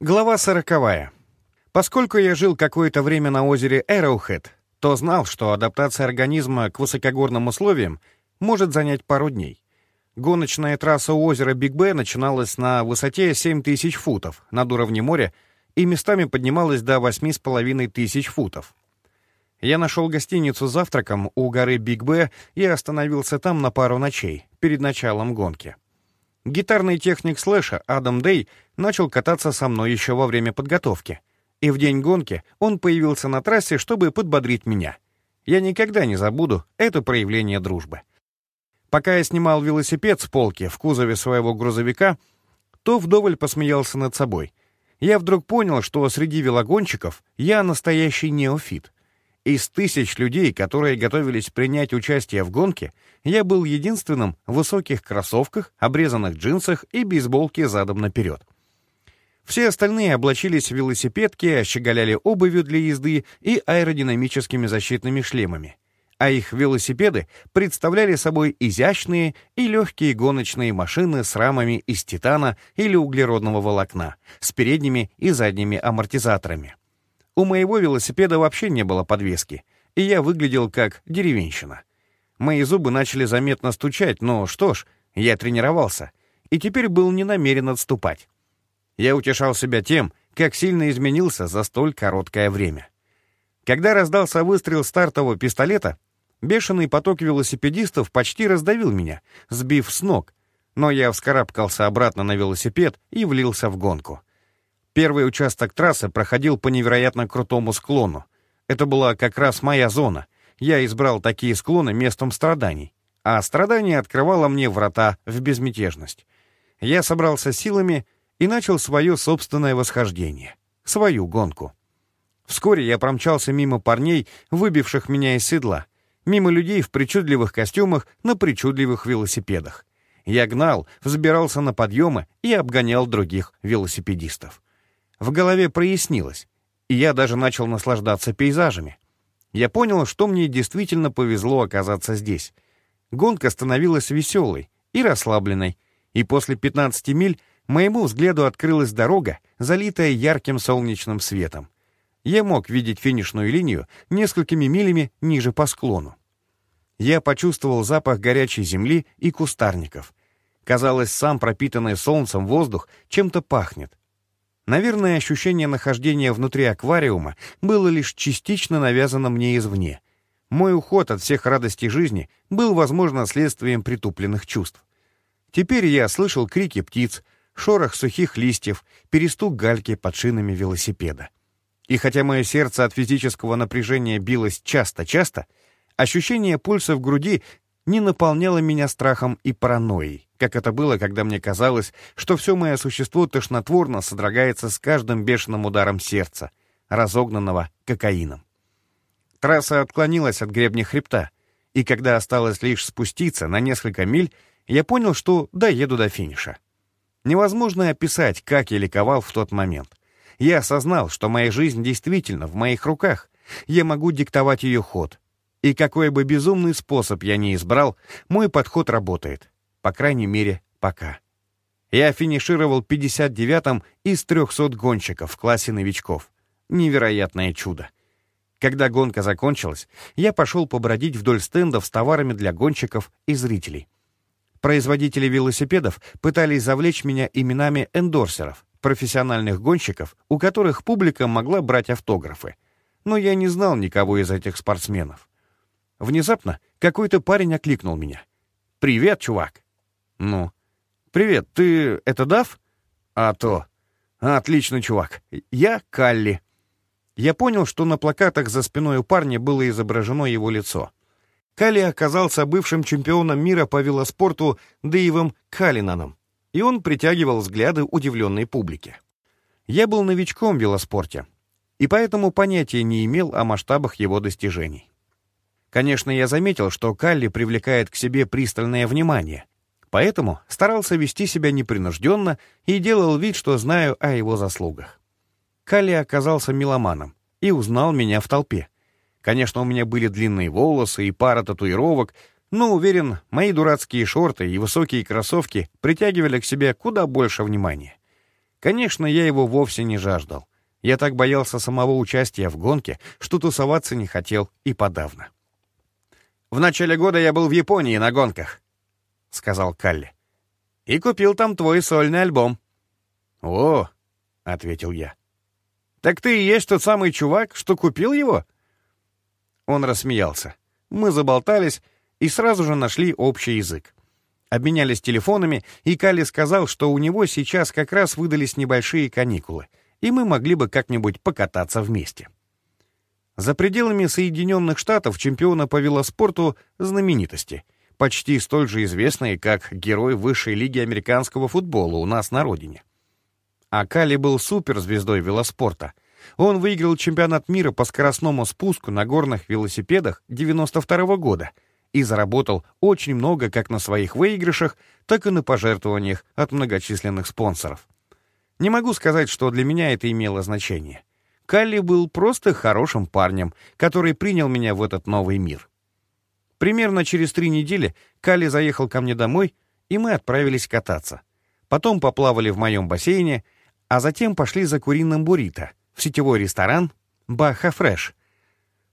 Глава сороковая. Поскольку я жил какое-то время на озере Эроухед, то знал, что адаптация организма к высокогорным условиям может занять пару дней. Гоночная трасса у озера Биг Бэр начиналась на высоте 7000 футов над уровнем моря и местами поднималась до 8500 футов. Я нашел гостиницу с завтраком у горы Биг Бэр и остановился там на пару ночей, перед началом гонки. Гитарный техник слэша Адам Дэй начал кататься со мной еще во время подготовки. И в день гонки он появился на трассе, чтобы подбодрить меня. Я никогда не забуду это проявление дружбы. Пока я снимал велосипед с полки в кузове своего грузовика, то вдоволь посмеялся над собой. Я вдруг понял, что среди велогонщиков я настоящий неофит — из тысяч людей, которые готовились принять участие в гонке, я был единственным в высоких кроссовках, обрезанных джинсах и бейсболке задом наперед. Все остальные облачились в велосипедки, щеголяли обувью для езды и аэродинамическими защитными шлемами. А их велосипеды представляли собой изящные и легкие гоночные машины с рамами из титана или углеродного волокна, с передними и задними амортизаторами. У моего велосипеда вообще не было подвески, и я выглядел как деревенщина. Мои зубы начали заметно стучать, но что ж, я тренировался, и теперь был не намерен отступать. Я утешал себя тем, как сильно изменился за столь короткое время. Когда раздался выстрел стартового пистолета, бешеный поток велосипедистов почти раздавил меня, сбив с ног, но я вскарабкался обратно на велосипед и влился в гонку. Первый участок трассы проходил по невероятно крутому склону. Это была как раз моя зона. Я избрал такие склоны местом страданий. А страдание открывало мне врата в безмятежность. Я собрался силами и начал свое собственное восхождение. Свою гонку. Вскоре я промчался мимо парней, выбивших меня из седла, мимо людей в причудливых костюмах на причудливых велосипедах. Я гнал, взбирался на подъемы и обгонял других велосипедистов. В голове прояснилось, и я даже начал наслаждаться пейзажами. Я понял, что мне действительно повезло оказаться здесь. Гонка становилась веселой и расслабленной, и после 15 миль моему взгляду открылась дорога, залитая ярким солнечным светом. Я мог видеть финишную линию несколькими милями ниже по склону. Я почувствовал запах горячей земли и кустарников. Казалось, сам пропитанный солнцем воздух чем-то пахнет. Наверное, ощущение нахождения внутри аквариума было лишь частично навязано мне извне. Мой уход от всех радостей жизни был, возможно, следствием притупленных чувств. Теперь я слышал крики птиц, шорох сухих листьев, перестук гальки под шинами велосипеда. И хотя мое сердце от физического напряжения билось часто-часто, ощущение пульса в груди не наполняло меня страхом и паранойей как это было, когда мне казалось, что все мое существо тошнотворно содрогается с каждым бешеным ударом сердца, разогнанного кокаином. Трасса отклонилась от гребня хребта, и когда осталось лишь спуститься на несколько миль, я понял, что доеду до финиша. Невозможно описать, как я ликовал в тот момент. Я осознал, что моя жизнь действительно в моих руках. Я могу диктовать ее ход. И какой бы безумный способ я ни избрал, мой подход работает. По крайней мере, пока. Я финишировал 59-м из 300 гонщиков в классе новичков. Невероятное чудо. Когда гонка закончилась, я пошел побродить вдоль стендов с товарами для гонщиков и зрителей. Производители велосипедов пытались завлечь меня именами эндорсеров, профессиональных гонщиков, у которых публика могла брать автографы. Но я не знал никого из этих спортсменов. Внезапно какой-то парень окликнул меня. «Привет, чувак!» «Ну?» «Привет, ты это Дав?» «А то». «Отлично, чувак. Я Калли». Я понял, что на плакатах за спиной у парня было изображено его лицо. Калли оказался бывшим чемпионом мира по велоспорту Дэйвом Калинаном, и он притягивал взгляды удивленной публики. Я был новичком в велоспорте, и поэтому понятия не имел о масштабах его достижений. Конечно, я заметил, что Калли привлекает к себе пристальное внимание, Поэтому старался вести себя непринужденно и делал вид, что знаю о его заслугах. Калли оказался меломаном и узнал меня в толпе. Конечно, у меня были длинные волосы и пара татуировок, но, уверен, мои дурацкие шорты и высокие кроссовки притягивали к себе куда больше внимания. Конечно, я его вовсе не жаждал. Я так боялся самого участия в гонке, что тусоваться не хотел и подавно. «В начале года я был в Японии на гонках», — сказал Калли. «И купил там твой сольный альбом». «О», — ответил я. «Так ты и есть тот самый чувак, что купил его?» Он рассмеялся. Мы заболтались и сразу же нашли общий язык. Обменялись телефонами, и Калли сказал, что у него сейчас как раз выдались небольшие каникулы, и мы могли бы как-нибудь покататься вместе. За пределами Соединенных Штатов чемпиона по велоспорту знаменитости, почти столь же известные, как герой высшей лиги американского футбола у нас на родине. А Кали был суперзвездой велоспорта. Он выиграл чемпионат мира по скоростному спуску на горных велосипедах 92 -го года и заработал очень много как на своих выигрышах, так и на пожертвованиях от многочисленных спонсоров. Не могу сказать, что для меня это имело значение. Калли был просто хорошим парнем, который принял меня в этот новый мир. Примерно через три недели Калли заехал ко мне домой, и мы отправились кататься. Потом поплавали в моем бассейне, а затем пошли за куриным буррито в сетевой ресторан «Баха Фреш».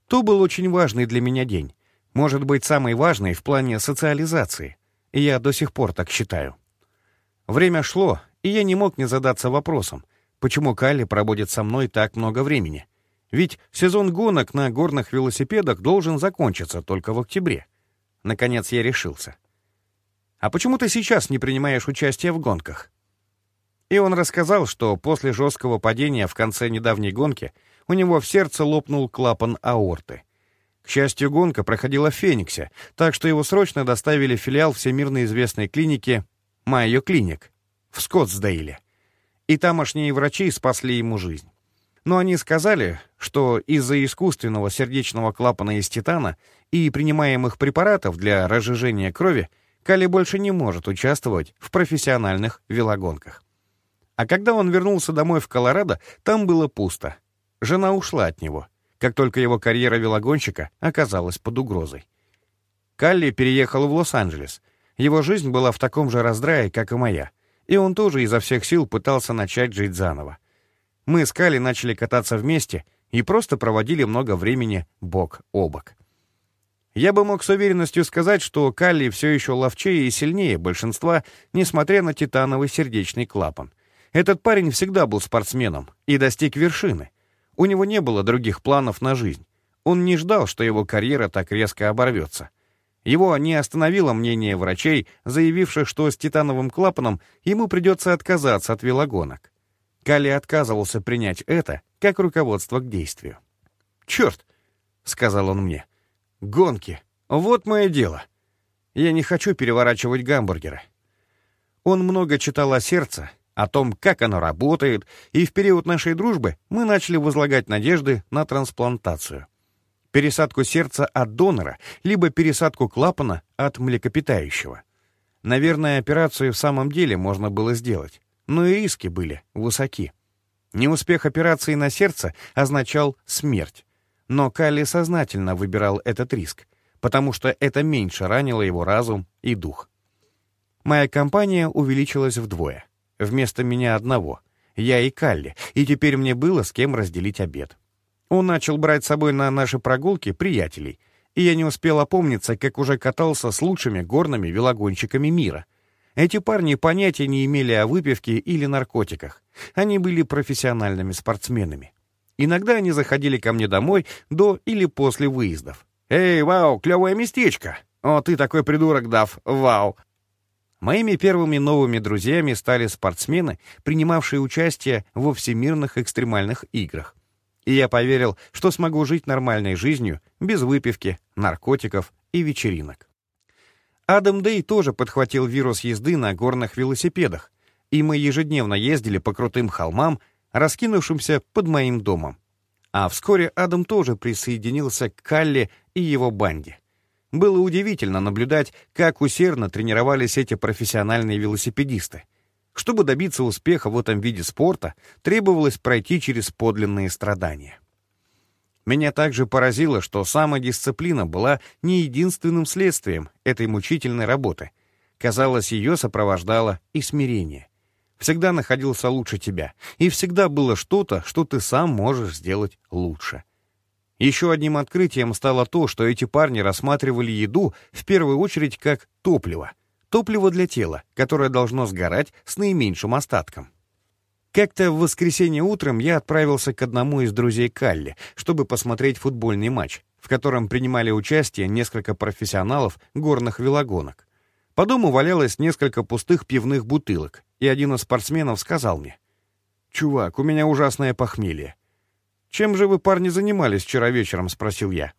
То был очень важный для меня день. Может быть, самый важный в плане социализации. И я до сих пор так считаю. Время шло, и я не мог не задаться вопросом, почему Калли проводит со мной так много времени. Ведь сезон гонок на горных велосипедах должен закончиться только в октябре. Наконец я решился. «А почему ты сейчас не принимаешь участие в гонках?» И он рассказал, что после жесткого падения в конце недавней гонки у него в сердце лопнул клапан аорты. К счастью, гонка проходила в Фениксе, так что его срочно доставили в филиал всемирно известной клиники «Майо Клиник», в Скоттсдейле. И тамошние врачи спасли ему жизнь. Но они сказали, что из-за искусственного сердечного клапана из титана и принимаемых препаратов для разжижения крови Кали больше не может участвовать в профессиональных велогонках. А когда он вернулся домой в Колорадо, там было пусто. Жена ушла от него, как только его карьера велогонщика оказалась под угрозой. Калли переехал в Лос-Анджелес. Его жизнь была в таком же раздрае, как и моя и он тоже изо всех сил пытался начать жить заново. Мы с Кали начали кататься вместе и просто проводили много времени бок о бок. Я бы мог с уверенностью сказать, что Калли все еще ловчее и сильнее большинства, несмотря на титановый сердечный клапан. Этот парень всегда был спортсменом и достиг вершины. У него не было других планов на жизнь. Он не ждал, что его карьера так резко оборвется. Его не остановило мнение врачей, заявивших, что с титановым клапаном ему придется отказаться от велогонок. Кали отказывался принять это как руководство к действию. «Черт!» — сказал он мне. «Гонки! Вот мое дело! Я не хочу переворачивать гамбургеры». Он много читал о сердце, о том, как оно работает, и в период нашей дружбы мы начали возлагать надежды на трансплантацию пересадку сердца от донора, либо пересадку клапана от млекопитающего. Наверное, операцию в самом деле можно было сделать, но и риски были высоки. Неуспех операции на сердце означал смерть. Но Калли сознательно выбирал этот риск, потому что это меньше ранило его разум и дух. Моя компания увеличилась вдвое. Вместо меня одного. Я и Калли, и теперь мне было с кем разделить обед. Он начал брать с собой на наши прогулки приятелей, и я не успел опомниться, как уже катался с лучшими горными велогонщиками мира. Эти парни понятия не имели о выпивке или наркотиках. Они были профессиональными спортсменами. Иногда они заходили ко мне домой до или после выездов. «Эй, вау, клевое местечко! О, ты такой придурок, Дав, вау!» Моими первыми новыми друзьями стали спортсмены, принимавшие участие во всемирных экстремальных играх и я поверил, что смогу жить нормальной жизнью, без выпивки, наркотиков и вечеринок. Адам Дэй тоже подхватил вирус езды на горных велосипедах, и мы ежедневно ездили по крутым холмам, раскинувшимся под моим домом. А вскоре Адам тоже присоединился к Калле и его банде. Было удивительно наблюдать, как усердно тренировались эти профессиональные велосипедисты — чтобы добиться успеха в этом виде спорта, требовалось пройти через подлинные страдания. Меня также поразило, что самодисциплина была не единственным следствием этой мучительной работы. Казалось, ее сопровождало и смирение. всегда находился лучше тебя, и всегда было что-то, что ты сам можешь сделать лучше. Еще одним открытием стало то, что эти парни рассматривали еду в первую очередь как топливо. Топливо для тела, которое должно сгорать с наименьшим остатком. Как-то в воскресенье утром я отправился к одному из друзей Калли, чтобы посмотреть футбольный матч, в котором принимали участие несколько профессионалов горных велогонок. По дому валялось несколько пустых пивных бутылок, и один из спортсменов сказал мне, «Чувак, у меня ужасное похмелье. «Чем же вы, парни, занимались вчера вечером?» — спросил я.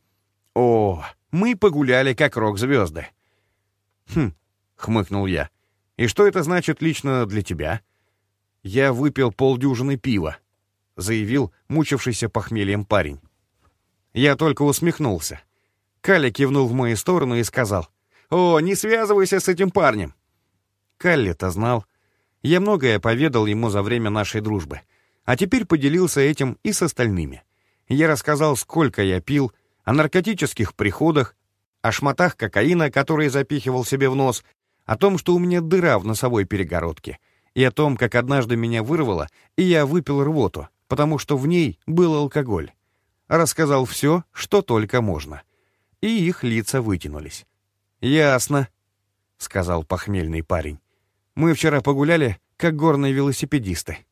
«О, мы погуляли, как рок-звезды». «Хм», — хмыкнул я. «И что это значит лично для тебя?» «Я выпил полдюжины пива», — заявил мучившийся похмельем парень. Я только усмехнулся. Калли кивнул в мою сторону и сказал, «О, не связывайся с этим парнем!» Калли-то знал. Я многое поведал ему за время нашей дружбы — а теперь поделился этим и с остальными. Я рассказал, сколько я пил, о наркотических приходах, о шматах кокаина, которые запихивал себе в нос, о том, что у меня дыра в носовой перегородке, и о том, как однажды меня вырвало, и я выпил рвоту, потому что в ней был алкоголь. Рассказал все, что только можно. И их лица вытянулись. «Ясно», — сказал похмельный парень. «Мы вчера погуляли, как горные велосипедисты».